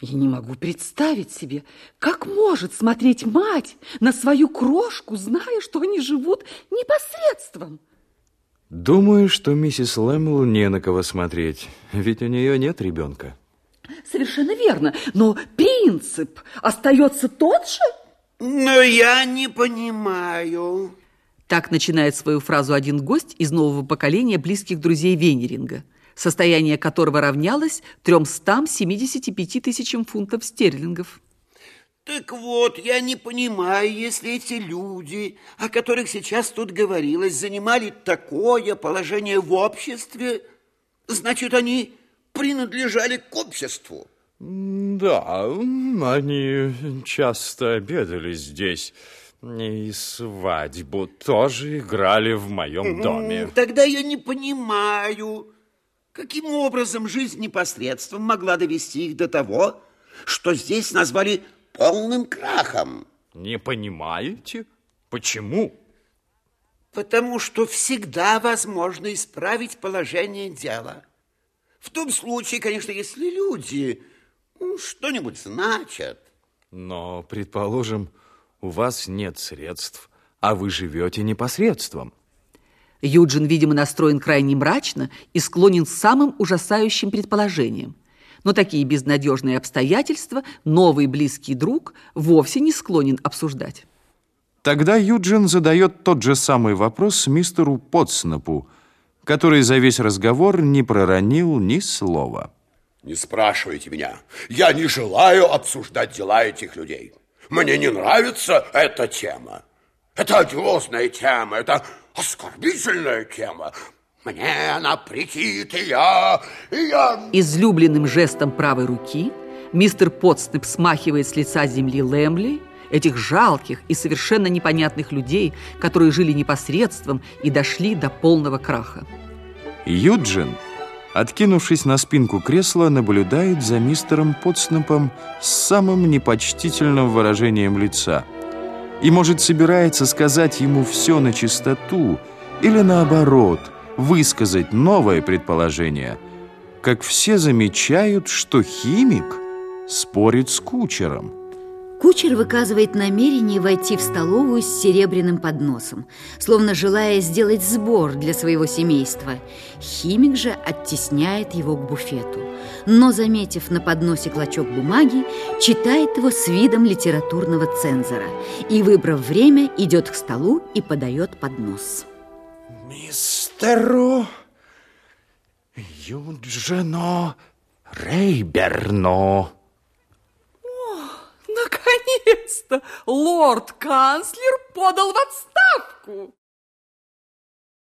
Я не могу представить себе, как может смотреть мать на свою крошку, зная, что они живут непосредством. Думаю, что миссис Лэмл не на кого смотреть, ведь у нее нет ребенка. Совершенно верно, но принцип остается тот же? Но я не понимаю. Так начинает свою фразу один гость из нового поколения близких друзей Венеринга, состояние которого равнялось 375 тысячам фунтов стерлингов. Так вот, я не понимаю, если эти люди, о которых сейчас тут говорилось, занимали такое положение в обществе, значит, они принадлежали к обществу. Да, они часто обедали здесь. И свадьбу тоже играли в моем доме. Тогда я не понимаю, каким образом жизнь непосредством могла довести их до того, что здесь назвали полным крахом. Не понимаете? Почему? Потому что всегда возможно исправить положение дела. В том случае, конечно, если люди ну, что-нибудь значат. Но, предположим, у вас нет средств, а вы живете непосредством. Юджин, видимо, настроен крайне мрачно и склонен к самым ужасающим предположениям. Но такие безнадежные обстоятельства новый близкий друг вовсе не склонен обсуждать. Тогда Юджин задает тот же самый вопрос мистеру Потснапу, который за весь разговор не проронил ни слова. Не спрашивайте меня. Я не желаю обсуждать дела этих людей. Мне не нравится эта тема. Это одиозная тема, это оскорбительная тема. Мне она претит, и я, и я... Излюбленным жестом правой руки мистер Потснеп смахивает с лица земли Лэмли, этих жалких и совершенно непонятных людей, которые жили непосредством и дошли до полного краха. Юджин, откинувшись на спинку кресла, наблюдает за мистером Потснепом с самым непочтительным выражением лица и, может, собирается сказать ему все на чистоту или, наоборот, высказать новое предположение, как все замечают, что химик спорит с кучером. Кучер выказывает намерение войти в столовую с серебряным подносом, словно желая сделать сбор для своего семейства. Химик же оттесняет его к буфету, но, заметив на подносе клочок бумаги, читает его с видом литературного цензора и, выбрав время, идет к столу и подает поднос. Мистеру Юджино Рейберно. Наконец-то лорд-канцлер подал в отставку.